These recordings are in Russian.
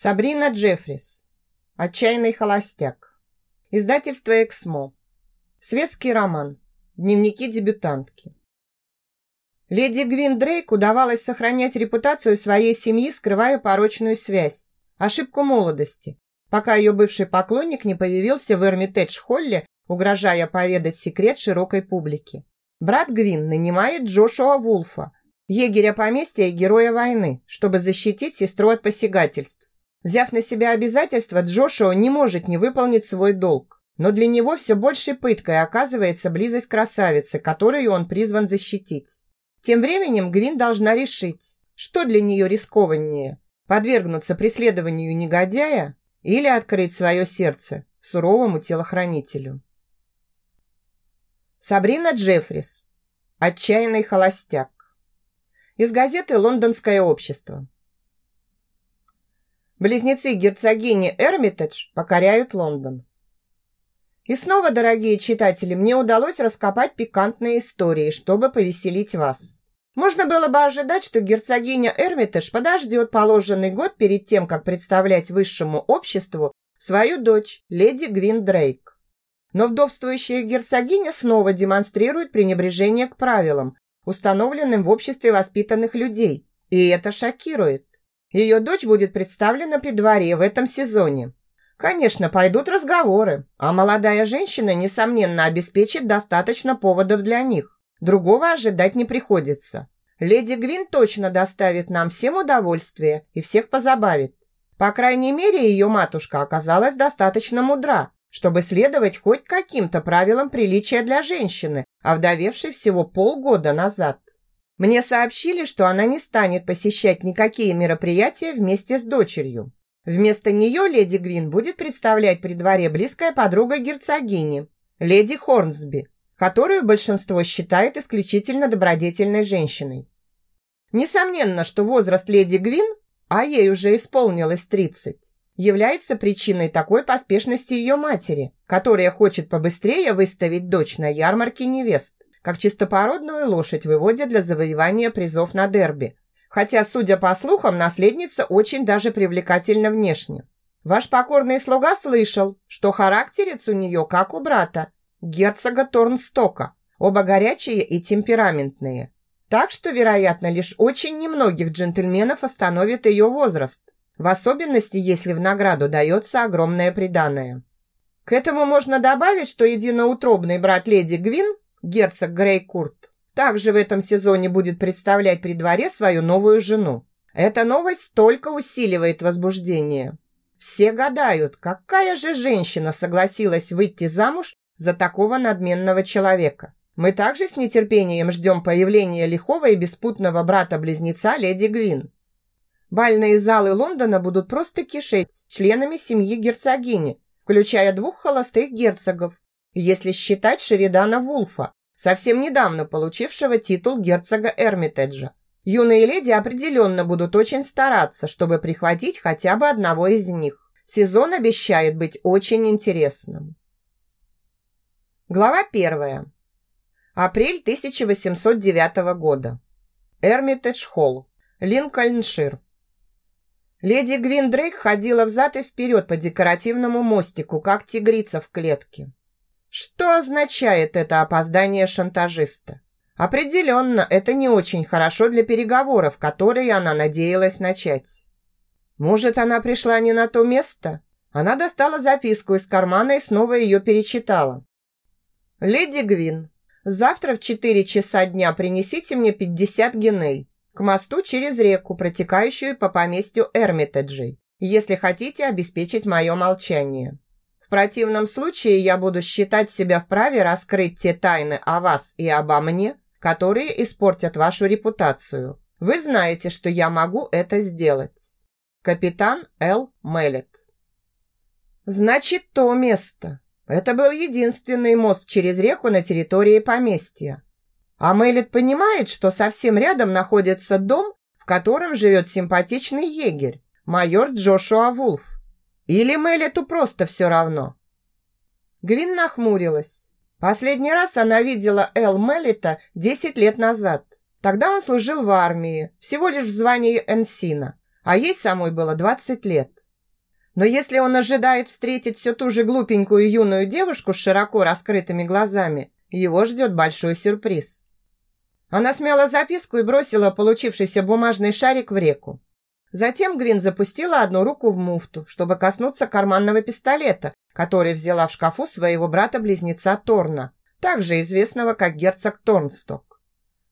Сабрина Джеффрис. Отчаянный холостяк. Издательство «Эксмо». Светский роман. Дневники дебютантки. Леди Гвин Дрейк удавалось сохранять репутацию своей семьи, скрывая порочную связь, ошибку молодости, пока ее бывший поклонник не появился в Эрмитедж-холле, угрожая поведать секрет широкой публике. Брат Гвин нанимает Джошуа Вулфа, егеря поместья и героя войны, чтобы защитить сестру от посягательств. Взяв на себя обязательства, Джошуа не может не выполнить свой долг. Но для него все большей пыткой оказывается близость красавицы, которую он призван защитить. Тем временем Гвин должна решить, что для нее рискованнее – подвергнуться преследованию негодяя или открыть свое сердце суровому телохранителю. Сабрина Джеффрис. Отчаянный холостяк. Из газеты «Лондонское общество». Близнецы герцогини Эрмитедж покоряют Лондон. И снова, дорогие читатели, мне удалось раскопать пикантные истории, чтобы повеселить вас. Можно было бы ожидать, что герцогиня Эрмитедж подождет положенный год перед тем, как представлять высшему обществу свою дочь, леди Гвин Дрейк. Но вдовствующая герцогиня снова демонстрирует пренебрежение к правилам, установленным в обществе воспитанных людей, и это шокирует. Ее дочь будет представлена при дворе в этом сезоне. Конечно, пойдут разговоры, а молодая женщина, несомненно, обеспечит достаточно поводов для них. Другого ожидать не приходится. Леди Гвин точно доставит нам всем удовольствие и всех позабавит. По крайней мере, ее матушка оказалась достаточно мудра, чтобы следовать хоть каким-то правилам приличия для женщины, овдовевшей всего полгода назад. Мне сообщили, что она не станет посещать никакие мероприятия вместе с дочерью. Вместо нее леди Гвин будет представлять при дворе близкая подруга герцогини, леди Хорнсби, которую большинство считает исключительно добродетельной женщиной. Несомненно, что возраст леди Гвин, а ей уже исполнилось 30, является причиной такой поспешности ее матери, которая хочет побыстрее выставить дочь на ярмарке невест как чистопородную лошадь выводят для завоевания призов на дерби. Хотя, судя по слухам, наследница очень даже привлекательна внешне. Ваш покорный слуга слышал, что характерец у нее как у брата, герцога Торнстока, оба горячие и темпераментные. Так что, вероятно, лишь очень немногих джентльменов остановит ее возраст, в особенности, если в награду дается огромное приданое. К этому можно добавить, что единоутробный брат леди Гвин герцог Грейкурт, также в этом сезоне будет представлять при дворе свою новую жену. Эта новость только усиливает возбуждение. Все гадают, какая же женщина согласилась выйти замуж за такого надменного человека. Мы также с нетерпением ждем появления лихого и беспутного брата-близнеца леди Гвин. Бальные залы Лондона будут просто кишеть членами семьи герцогини, включая двух холостых герцогов, если считать Шеридана Вулфа, совсем недавно получившего титул герцога Эрмитеджа. Юные леди определенно будут очень стараться, чтобы прихватить хотя бы одного из них. Сезон обещает быть очень интересным. Глава первая. Апрель 1809 года. Эрмитедж Холл, Линкольншир. Леди Гвин Дрейк ходила взад и вперед по декоративному мостику, как тигрица в клетке. Что означает это опоздание шантажиста? Определенно, это не очень хорошо для переговоров, которые она надеялась начать. Может, она пришла не на то место? Она достала записку из кармана и снова ее перечитала. «Леди Гвин, завтра в 4 часа дня принесите мне 50 геней к мосту через реку, протекающую по поместью Эрмитеджей, если хотите обеспечить мое молчание. В противном случае я буду считать себя вправе раскрыть те тайны о вас и обо мне, которые испортят вашу репутацию. Вы знаете, что я могу это сделать. Капитан Л. Меллет. Значит, то место. Это был единственный мост через реку на территории поместья. А Меллет понимает, что совсем рядом находится дом, в котором живет симпатичный егерь, майор Джошуа Вулф. Или Меллету просто все равно? Гвин нахмурилась. Последний раз она видела Эл Меллета 10 лет назад. Тогда он служил в армии, всего лишь в звании энсина, а ей самой было 20 лет. Но если он ожидает встретить все ту же глупенькую юную девушку с широко раскрытыми глазами, его ждет большой сюрприз. Она смяла записку и бросила получившийся бумажный шарик в реку. Затем Гвин запустила одну руку в муфту, чтобы коснуться карманного пистолета, который взяла в шкафу своего брата-близнеца Торна, также известного как герцог Торнсток.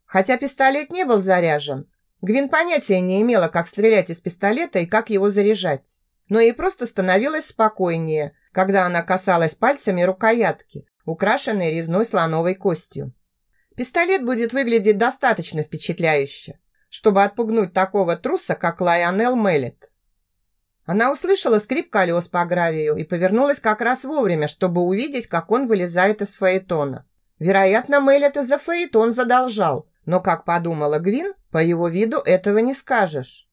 Хотя пистолет не был заряжен, Гвин понятия не имела, как стрелять из пистолета и как его заряжать но ей просто становилось спокойнее, когда она касалась пальцами рукоятки, украшенной резной слоновой костью. Пистолет будет выглядеть достаточно впечатляюще, чтобы отпугнуть такого труса, как Лайонел Меллет. Она услышала скрип колес по гравию и повернулась как раз вовремя, чтобы увидеть, как он вылезает из фаэтона. Вероятно, Меллет из-за фаэтон задолжал, но, как подумала Гвин, по его виду этого не скажешь.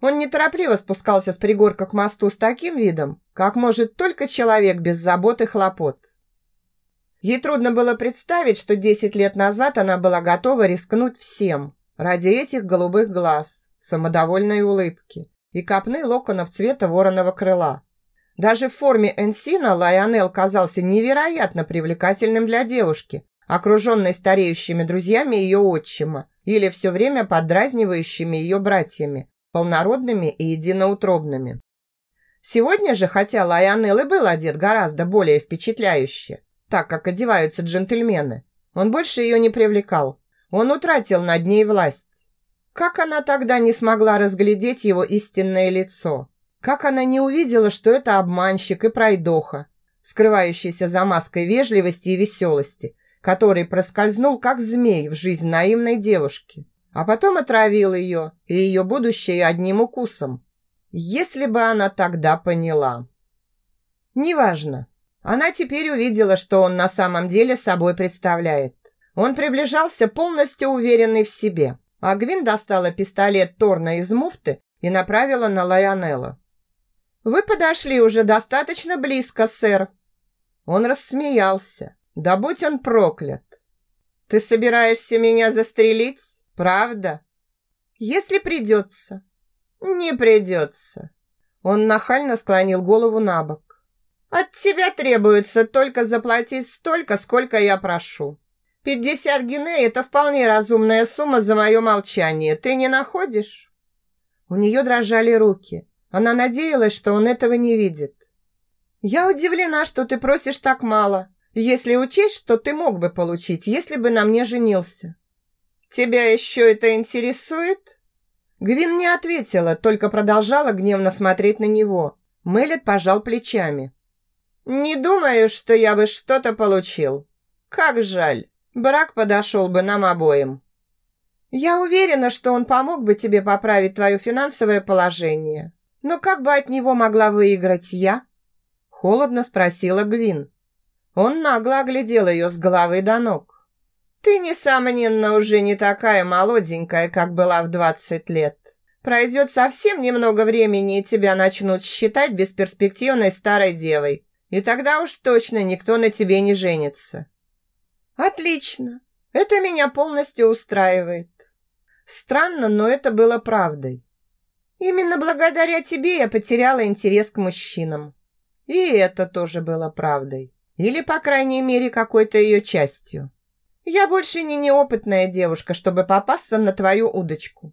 Он неторопливо спускался с пригорка к мосту с таким видом, как может только человек без забот и хлопот. Ей трудно было представить, что 10 лет назад она была готова рискнуть всем ради этих голубых глаз, самодовольной улыбки и копны локонов цвета вороного крыла. Даже в форме Энсина Лайонел казался невероятно привлекательным для девушки, окруженной стареющими друзьями ее отчима или все время поддразнивающими ее братьями, полнородными и единоутробными. Сегодня же, хотя Лайонел и был одет гораздо более впечатляюще, так как одеваются джентльмены, он больше ее не привлекал. Он утратил над ней власть. Как она тогда не смогла разглядеть его истинное лицо? Как она не увидела, что это обманщик и пройдоха, скрывающийся за маской вежливости и веселости, который проскользнул, как змей, в жизнь наивной девушки? а потом отравил ее и ее будущее одним укусом. Если бы она тогда поняла. Неважно. Она теперь увидела, что он на самом деле собой представляет. Он приближался полностью уверенный в себе. А Гвин достала пистолет Торна из муфты и направила на Лайонелла. «Вы подошли уже достаточно близко, сэр». Он рассмеялся. «Да будь он проклят!» «Ты собираешься меня застрелить?» Правда? Если придется. Не придется. Он нахально склонил голову на бок. От тебя требуется только заплатить столько, сколько я прошу. Пятьдесят гиней – это вполне разумная сумма за мое молчание. Ты не находишь? У нее дрожали руки. Она надеялась, что он этого не видит. «Я удивлена, что ты просишь так мало, если учесть, что ты мог бы получить, если бы на мне женился. «Тебя еще это интересует?» Гвин не ответила, только продолжала гневно смотреть на него. Мэлет пожал плечами. «Не думаю, что я бы что-то получил. Как жаль. Брак подошел бы нам обоим». «Я уверена, что он помог бы тебе поправить твое финансовое положение. Но как бы от него могла выиграть я?» Холодно спросила Гвин. Он нагло оглядел ее с головы до ног. Ты, несомненно, уже не такая молоденькая, как была в двадцать лет. Пройдет совсем немного времени, и тебя начнут считать бесперспективной старой девой. И тогда уж точно никто на тебе не женится. Отлично. Это меня полностью устраивает. Странно, но это было правдой. Именно благодаря тебе я потеряла интерес к мужчинам. И это тоже было правдой. Или, по крайней мере, какой-то ее частью. Я больше не неопытная девушка, чтобы попасться на твою удочку.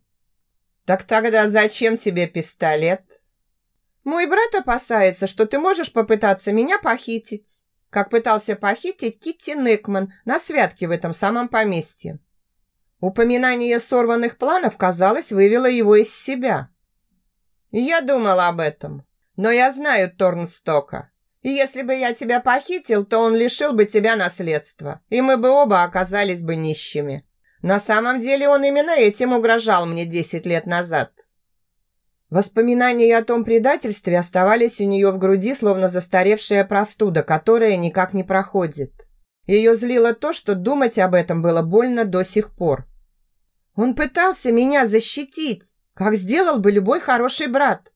Так тогда зачем тебе пистолет? Мой брат опасается, что ты можешь попытаться меня похитить, как пытался похитить Китти Некман на святке в этом самом поместье. Упоминание сорванных планов, казалось, вывело его из себя. Я думала об этом, но я знаю Торнстока. И если бы я тебя похитил, то он лишил бы тебя наследства, и мы бы оба оказались бы нищими. На самом деле он именно этим угрожал мне десять лет назад. Воспоминания о том предательстве оставались у нее в груди, словно застаревшая простуда, которая никак не проходит. Ее злило то, что думать об этом было больно до сих пор. Он пытался меня защитить, как сделал бы любой хороший брат.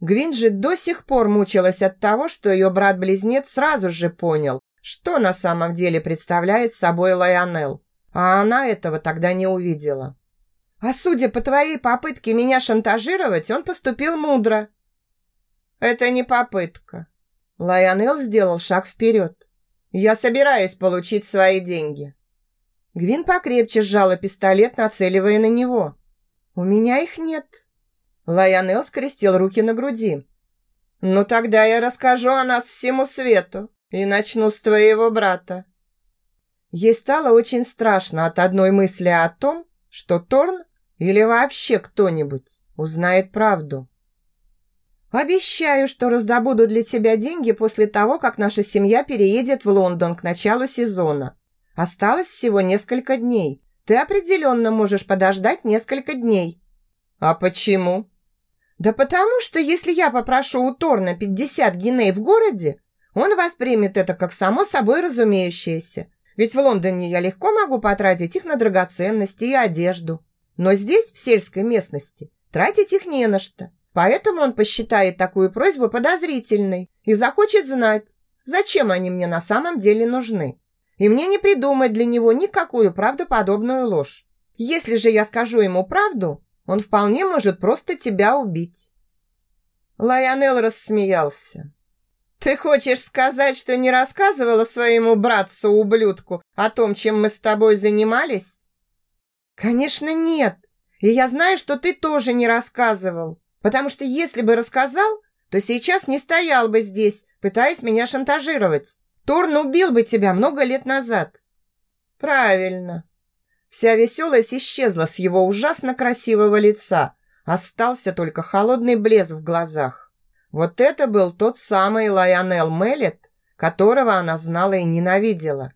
Гвинджи до сих пор мучилась от того, что ее брат-близнец сразу же понял, что на самом деле представляет собой Лайонел, а она этого тогда не увидела. «А судя по твоей попытке меня шантажировать, он поступил мудро». Это не попытка. Лайонел сделал шаг вперед. Я собираюсь получить свои деньги. Гвин покрепче сжала пистолет, нацеливая на него. У меня их нет. Лайонел скрестил руки на груди. «Ну тогда я расскажу о нас всему свету и начну с твоего брата». Ей стало очень страшно от одной мысли о том, что Торн или вообще кто-нибудь узнает правду. «Обещаю, что раздобуду для тебя деньги после того, как наша семья переедет в Лондон к началу сезона. Осталось всего несколько дней. Ты определенно можешь подождать несколько дней». «А почему?» «Да потому что если я попрошу у Торна 50 гиней в городе, он воспримет это как само собой разумеющееся. Ведь в Лондоне я легко могу потратить их на драгоценности и одежду. Но здесь, в сельской местности, тратить их не на что. Поэтому он посчитает такую просьбу подозрительной и захочет знать, зачем они мне на самом деле нужны. И мне не придумать для него никакую правдоподобную ложь. Если же я скажу ему правду, он вполне может просто тебя убить». Лайонел рассмеялся. «Ты хочешь сказать, что не рассказывала своему братцу-ублюдку о том, чем мы с тобой занимались?» «Конечно нет. И я знаю, что ты тоже не рассказывал. Потому что если бы рассказал, то сейчас не стоял бы здесь, пытаясь меня шантажировать. Торн убил бы тебя много лет назад». «Правильно. Вся веселость исчезла с его ужасно красивого лица. Остался только холодный блеск в глазах. Вот это был тот самый Лайонел Меллет, которого она знала и ненавидела.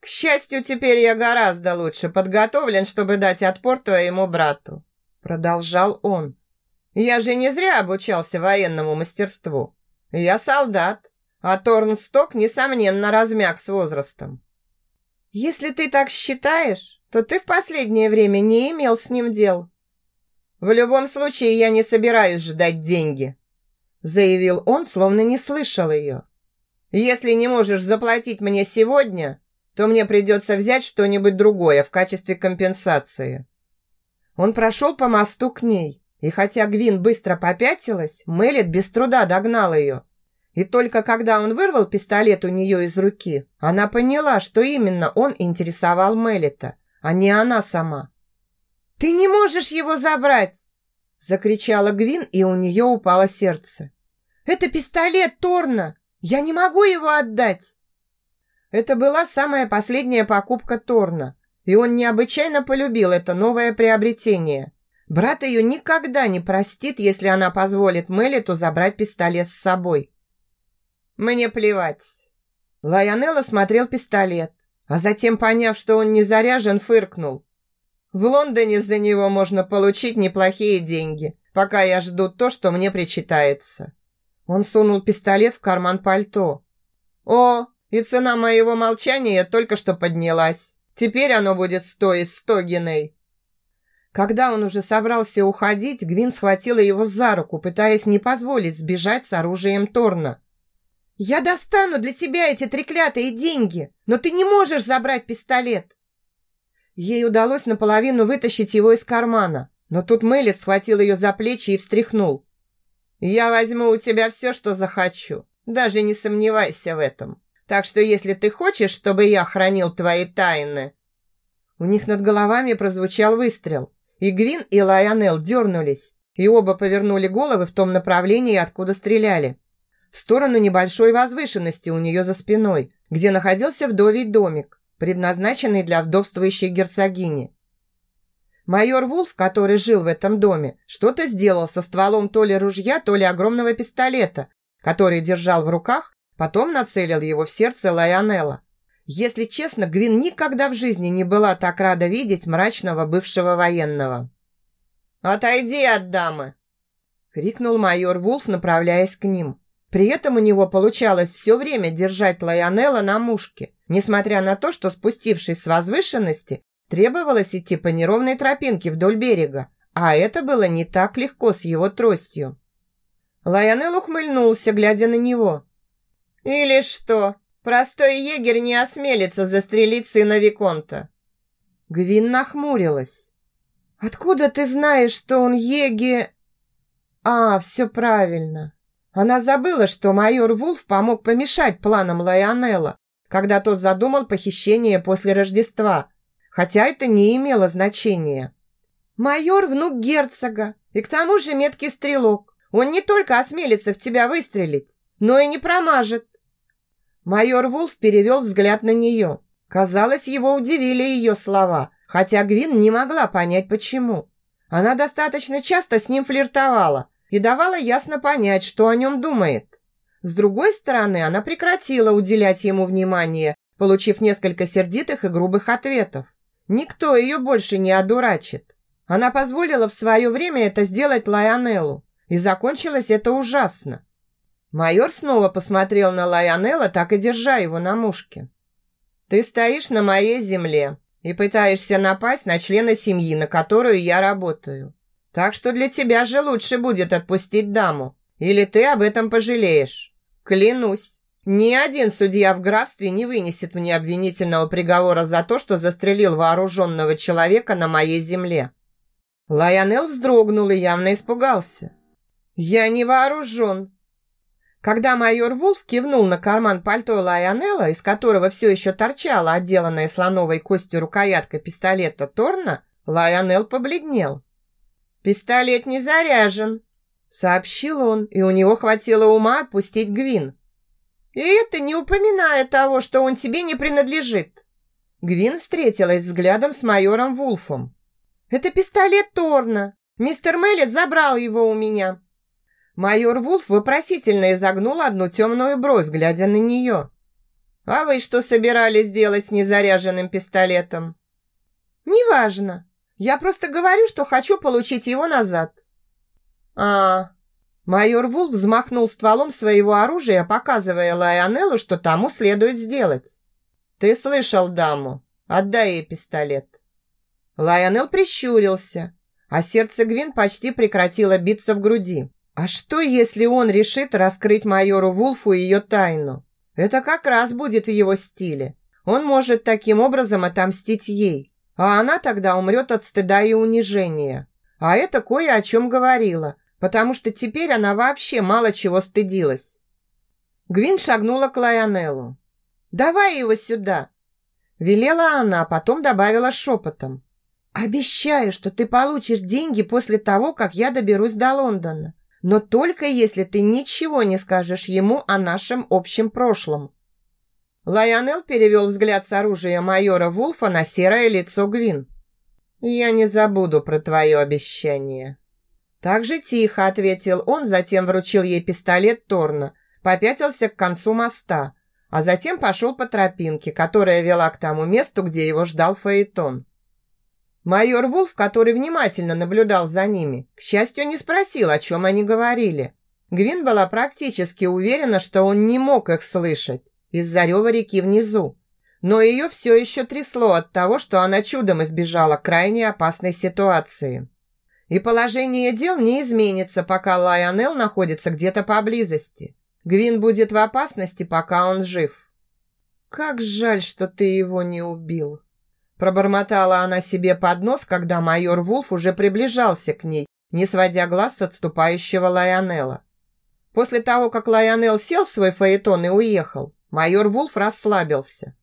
«К счастью, теперь я гораздо лучше подготовлен, чтобы дать отпор твоему брату», продолжал он. «Я же не зря обучался военному мастерству. Я солдат, а Торнсток, несомненно, размяк с возрастом». «Если ты так считаешь, то ты в последнее время не имел с ним дел». «В любом случае, я не собираюсь ждать деньги», заявил он, словно не слышал ее. «Если не можешь заплатить мне сегодня, то мне придется взять что-нибудь другое в качестве компенсации». Он прошел по мосту к ней, и хотя Гвин быстро попятилась, Мелет без труда догнал ее. И только когда он вырвал пистолет у нее из руки, она поняла, что именно он интересовал Мелета а не она сама. «Ты не можешь его забрать!» Закричала Гвин, и у нее упало сердце. «Это пистолет Торна! Я не могу его отдать!» Это была самая последняя покупка Торна, и он необычайно полюбил это новое приобретение. Брат ее никогда не простит, если она позволит Мелиту забрать пистолет с собой. «Мне плевать!» Лайонелла смотрел пистолет, а затем, поняв, что он не заряжен, фыркнул. В Лондоне за него можно получить неплохие деньги, пока я жду то, что мне причитается. Он сунул пистолет в карман пальто. О, и цена моего молчания только что поднялась. Теперь оно будет стоить сто геней. Когда он уже собрался уходить, Гвин схватила его за руку, пытаясь не позволить сбежать с оружием Торна. «Я достану для тебя эти треклятые деньги, но ты не можешь забрать пистолет!» Ей удалось наполовину вытащить его из кармана, но тут Мелис схватил ее за плечи и встряхнул. «Я возьму у тебя все, что захочу, даже не сомневайся в этом. Так что если ты хочешь, чтобы я хранил твои тайны...» У них над головами прозвучал выстрел, и Гвин и Лайонел дернулись, и оба повернули головы в том направлении, откуда стреляли в сторону небольшой возвышенности у нее за спиной, где находился вдовий домик, предназначенный для вдовствующей герцогини. Майор Вулф, который жил в этом доме, что-то сделал со стволом то ли ружья, то ли огромного пистолета, который держал в руках, потом нацелил его в сердце Лайонелла. Если честно, Гвин никогда в жизни не была так рада видеть мрачного бывшего военного. «Отойди от дамы!» – крикнул майор Вулф, направляясь к ним. При этом у него получалось все время держать Лайонелла на мушке, несмотря на то, что спустившись с возвышенности, требовалось идти по неровной тропинке вдоль берега, а это было не так легко с его тростью. Лайонел ухмыльнулся, глядя на него. «Или что, простой егерь не осмелится застрелить сына Виконта?» Гвин нахмурилась. «Откуда ты знаешь, что он еге...» «А, все правильно. Она забыла, что майор Вулф помог помешать планам Лайонелла, когда тот задумал похищение после Рождества, хотя это не имело значения. «Майор – внук герцога, и к тому же меткий стрелок. Он не только осмелится в тебя выстрелить, но и не промажет». Майор Вулф перевел взгляд на нее. Казалось, его удивили ее слова, хотя Гвин не могла понять, почему. Она достаточно часто с ним флиртовала и давала ясно понять, что о нем думает. С другой стороны, она прекратила уделять ему внимание, получив несколько сердитых и грубых ответов. Никто ее больше не одурачит. Она позволила в свое время это сделать Лайонеллу, и закончилось это ужасно. Майор снова посмотрел на Лайонелла, так и держа его на мушке. «Ты стоишь на моей земле и пытаешься напасть на члена семьи, на которую я работаю. Так что для тебя же лучше будет отпустить даму, или ты об этом пожалеешь. Клянусь, ни один судья в графстве не вынесет мне обвинительного приговора за то, что застрелил вооруженного человека на моей земле». Лайонел вздрогнул и явно испугался. «Я не вооружен». Когда майор Вулф кивнул на карман пальто Лайонелла, из которого все еще торчала отделанная слоновой костью рукоятка пистолета Торна, Лайонел побледнел. «Пистолет не заряжен», – сообщил он, и у него хватило ума отпустить Гвин. «И это не упоминая того, что он тебе не принадлежит». Гвин встретилась взглядом с майором Вулфом. «Это пистолет Торна. Мистер Меллет забрал его у меня». Майор Вулф вопросительно изогнул одну темную бровь, глядя на нее. «А вы что собирались делать с незаряженным пистолетом?» «Неважно. Я просто говорю, что хочу получить его назад». «А...» Майор Вулф взмахнул стволом своего оружия, показывая Лайонеллу, что тому следует сделать. «Ты слышал даму? Отдай ей пистолет». Лайонел прищурился, а сердце Гвин почти прекратило биться в груди. А что, если он решит раскрыть майору Вулфу ее тайну? Это как раз будет в его стиле. Он может таким образом отомстить ей, а она тогда умрет от стыда и унижения. А это кое о чем говорила, потому что теперь она вообще мало чего стыдилась. Гвин шагнула к Лайонеллу. «Давай его сюда!» Велела она, потом добавила шепотом. Обещаю, что ты получишь деньги после того, как я доберусь до Лондона. Но только если ты ничего не скажешь ему о нашем общем прошлом». Лайонел перевел взгляд с оружия майора Вулфа на серое лицо Гвин. «Я не забуду про твое обещание». Так же тихо ответил он, затем вручил ей пистолет Торна, попятился к концу моста, а затем пошел по тропинке, которая вела к тому месту, где его ждал Фаэтон. Майор Вулф, который внимательно наблюдал за ними, к счастью, не спросил, о чем они говорили. Гвин была практически уверена, что он не мог их слышать из-за рева реки внизу. Но ее все еще трясло от того, что она чудом избежала крайне опасной ситуации. И положение дел не изменится, пока Лайонел находится где-то поблизости. Гвин будет в опасности, пока он жив. «Как жаль, что ты его не убил», Пробормотала она себе под нос, когда майор Вулф уже приближался к ней, не сводя глаз с отступающего Лайонелла. После того, как Лайонел сел в свой фаэтон и уехал, майор Вулф расслабился.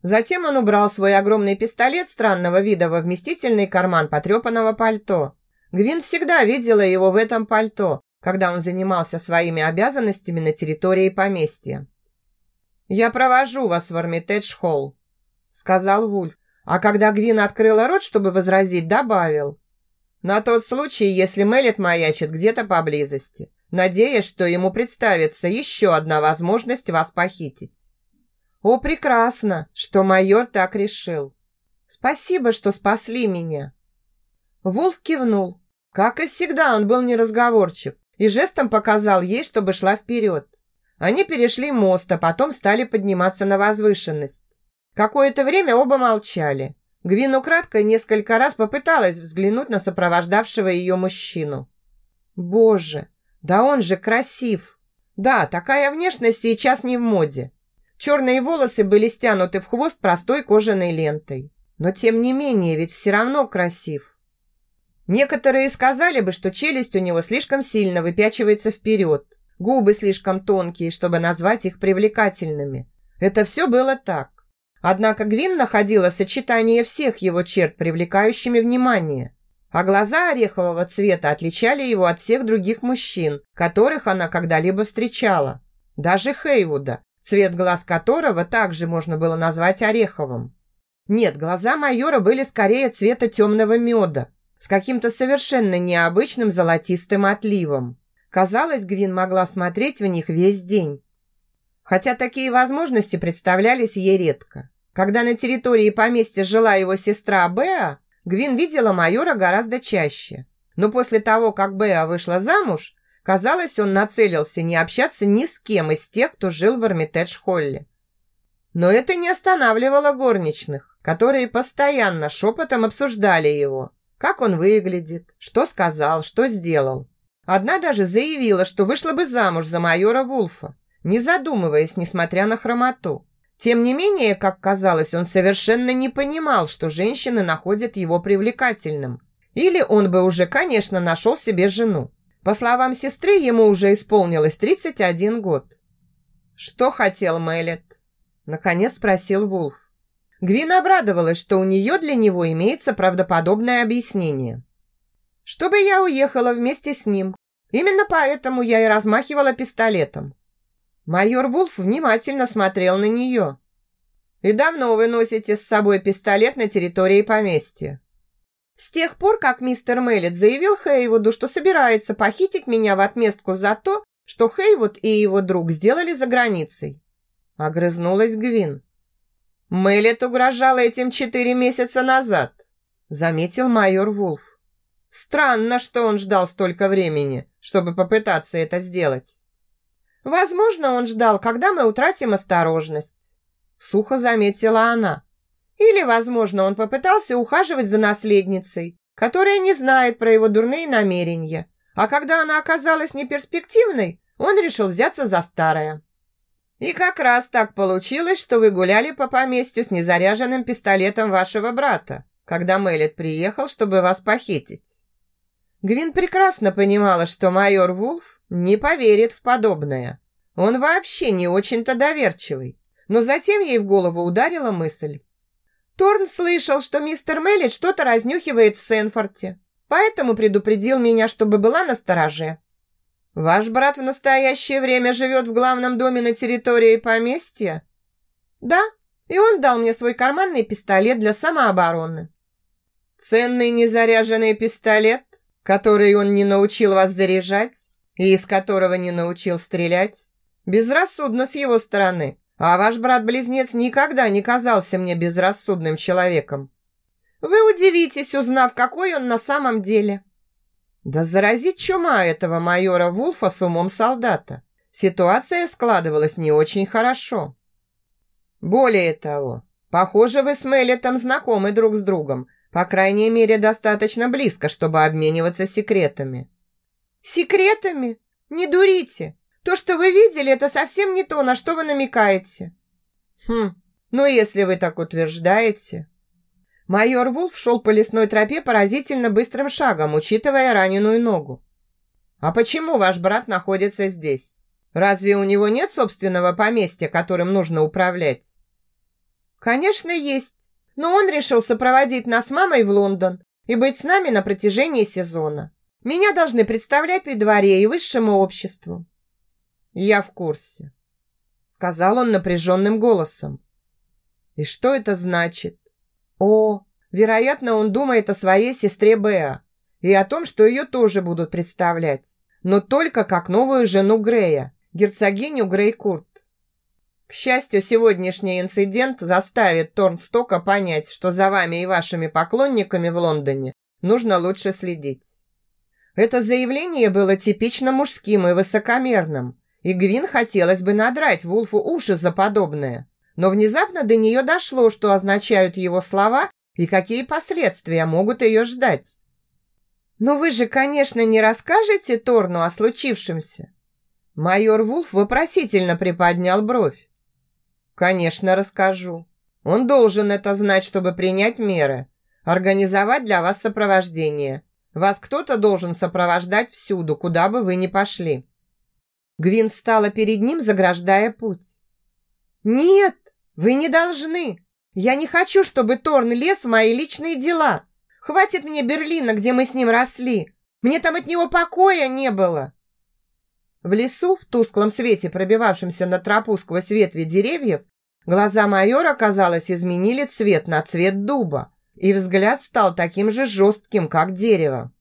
Затем он убрал свой огромный пистолет странного вида во вместительный карман потрепанного пальто. Гвин всегда видела его в этом пальто, когда он занимался своими обязанностями на территории поместья. «Я провожу вас в Армитедж-холл», – сказал Вульф, а когда Гвин открыла рот, чтобы возразить, добавил. «На тот случай, если Меллет маячит где-то поблизости, надеясь, что ему представится еще одна возможность вас похитить». «О, прекрасно, что майор так решил. Спасибо, что спасли меня». Вулф кивнул. Как и всегда, он был неразговорчив и жестом показал ей, чтобы шла вперед. Они перешли мост, а потом стали подниматься на возвышенность. Какое-то время оба молчали. Гвин украдкой несколько раз попыталась взглянуть на сопровождавшего ее мужчину. Боже, да он же красив! Да, такая внешность сейчас не в моде. Черные волосы были стянуты в хвост простой кожаной лентой. Но тем не менее, ведь все равно красив. Некоторые сказали бы, что челюсть у него слишком сильно выпячивается вперед. губы слишком тонкие, чтобы назвать их привлекательными. Это все было так. Однако Гвин находила сочетание всех его черт, привлекающими внимание. А глаза орехового цвета отличали его от всех других мужчин, которых она когда-либо встречала. Даже Хейвуда, цвет глаз которого также можно было назвать ореховым. Нет, глаза майора были скорее цвета темного меда, с каким-то совершенно необычным золотистым отливом. Казалось, Гвин могла смотреть в них весь день. Хотя такие возможности представлялись ей редко. Когда на территории поместья жила его сестра Беа, Гвин видела майора гораздо чаще. Но после того, как Беа вышла замуж, казалось, он нацелился не общаться ни с кем из тех, кто жил в Эрмитедж-Холле. Но это не останавливало горничных, которые постоянно шепотом обсуждали его. Как он выглядит, что сказал, что сделал. Одна даже заявила, что вышла бы замуж за майора Вулфа, не задумываясь, несмотря на хромоту. Тем не менее, как казалось, он совершенно не понимал, что женщины находят его привлекательным. Или он бы уже, конечно, нашел себе жену. По словам сестры, ему уже исполнилось 31 год. «Что хотел Мэллет?» Наконец спросил Вулф. Гвин обрадовалась, что у нее для него имеется правдоподобное объяснение. «Чтобы я уехала вместе с ним. Именно поэтому я и размахивала пистолетом. Майор Вулф внимательно смотрел на нее. «И давно вы носите с собой пистолет на территории поместья?» «С тех пор, как мистер Меллет заявил Хейвуду, что собирается похитить меня в отместку за то, что Хейвуд и его друг сделали за границей». Огрызнулась Гвин. «Меллет угрожал этим четыре месяца назад», заметил майор Вулф. «Странно, что он ждал столько времени, чтобы попытаться это сделать». Возможно, он ждал, когда мы утратим осторожность. Сухо заметила она. Или, возможно, он попытался ухаживать за наследницей, которая не знает про его дурные намерения. А когда она оказалась неперспективной, он решил взяться за старое. И как раз так получилось, что вы гуляли по поместью с незаряженным пистолетом вашего брата, когда Мэллет приехал, чтобы вас похитить. Гвин прекрасно понимала, что майор Вулф не поверит в подобное. Он вообще не очень-то доверчивый. Но затем ей в голову ударила мысль. Торн слышал, что мистер Меллет что-то разнюхивает в Сенфорте, поэтому предупредил меня, чтобы была настороже. Ваш брат в настоящее время живет в главном доме на территории поместья? Да, и он дал мне свой карманный пистолет для самообороны. Ценный незаряженный пистолет? который он не научил вас заряжать и из которого не научил стрелять? Безрассудно с его стороны. А ваш брат-близнец никогда не казался мне безрассудным человеком. Вы удивитесь, узнав, какой он на самом деле. Да заразить чума этого майора Вулфа с умом солдата. Ситуация складывалась не очень хорошо. Более того, похоже, вы с Меллетом знакомы друг с другом, по крайней мере, достаточно близко, чтобы обмениваться секретами. Секретами? Не дурите. То, что вы видели, это совсем не то, на что вы намекаете. Хм, ну если вы так утверждаете. Майор Вулф шел по лесной тропе поразительно быстрым шагом, учитывая раненую ногу. А почему ваш брат находится здесь? Разве у него нет собственного поместья, которым нужно управлять? Конечно, есть но он решил сопроводить нас с мамой в Лондон и быть с нами на протяжении сезона. Меня должны представлять при дворе и высшему обществу». «Я в курсе», – сказал он напряженным голосом. «И что это значит?» «О, вероятно, он думает о своей сестре Беа и о том, что ее тоже будут представлять, но только как новую жену Грея, герцогиню Грейкурт. К счастью, сегодняшний инцидент заставит Торнстока понять, что за вами и вашими поклонниками в Лондоне нужно лучше следить. Это заявление было типично мужским и высокомерным, и Гвин хотелось бы надрать Вулфу уши за подобное. Но внезапно до нее дошло, что означают его слова и какие последствия могут ее ждать. «Но вы же, конечно, не расскажете Торну о случившемся?» Майор Вулф вопросительно приподнял бровь. «Конечно, расскажу. Он должен это знать, чтобы принять меры. Организовать для вас сопровождение. Вас кто-то должен сопровождать всюду, куда бы вы ни пошли. Гвин встала перед ним, заграждая путь. «Нет, вы не должны. Я не хочу, чтобы Торн лез в мои личные дела. Хватит мне Берлина, где мы с ним росли. Мне там от него покоя не было». В лесу, в тусклом свете, пробивавшемся на тропу сквозь ветви деревьев, глаза майора, казалось, изменили цвет на цвет дуба, и взгляд стал таким же жестким, как дерево.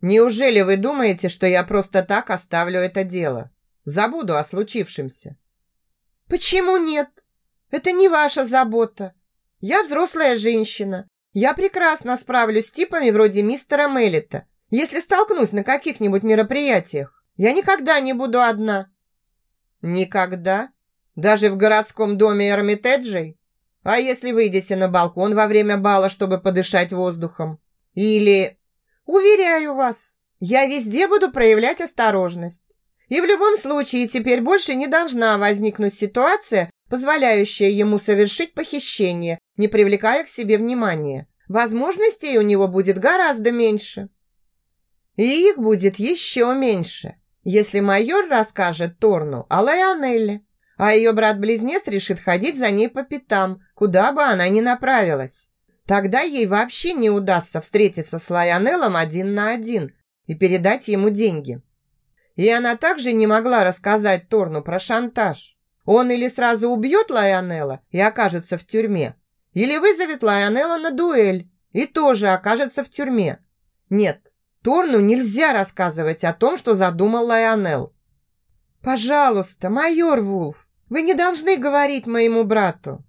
«Неужели вы думаете, что я просто так оставлю это дело? Забуду о случившемся?» «Почему нет? Это не ваша забота. Я взрослая женщина. Я прекрасно справлюсь с типами вроде мистера Меллета, если столкнусь на каких-нибудь мероприятиях. Я никогда не буду одна». «Никогда? Даже в городском доме Эрмитеджей? А если выйдете на балкон во время бала, чтобы подышать воздухом? Или...» «Уверяю вас, я везде буду проявлять осторожность. И в любом случае теперь больше не должна возникнуть ситуация, позволяющая ему совершить похищение, не привлекая к себе внимания. Возможностей у него будет гораздо меньше». «И их будет еще меньше», если майор расскажет Торну о Лайонелле, а ее брат-близнец решит ходить за ней по пятам, куда бы она ни направилась. Тогда ей вообще не удастся встретиться с Лайонеллом один на один и передать ему деньги. И она также не могла рассказать Торну про шантаж. Он или сразу убьет Лайонелла и окажется в тюрьме, или вызовет Лайонелла на дуэль и тоже окажется в тюрьме. Нет, Торну нельзя рассказывать о том, что задумал Лайонел. «Пожалуйста, майор Вулф, вы не должны говорить моему брату».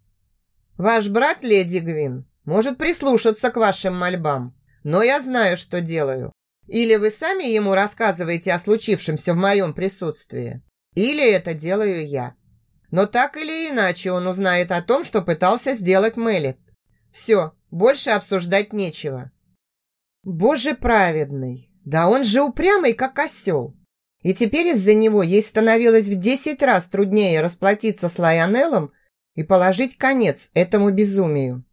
«Ваш брат, леди Гвин, может прислушаться к вашим мольбам, но я знаю, что делаю. Или вы сами ему рассказываете о случившемся в моем присутствии, или это делаю я. Но так или иначе он узнает о том, что пытался сделать Мелит. Все, больше обсуждать нечего. Боже праведный! Да он же упрямый, как осел. И теперь из-за него ей становилось в десять раз труднее расплатиться с Лайонеллом и положить конец этому безумию.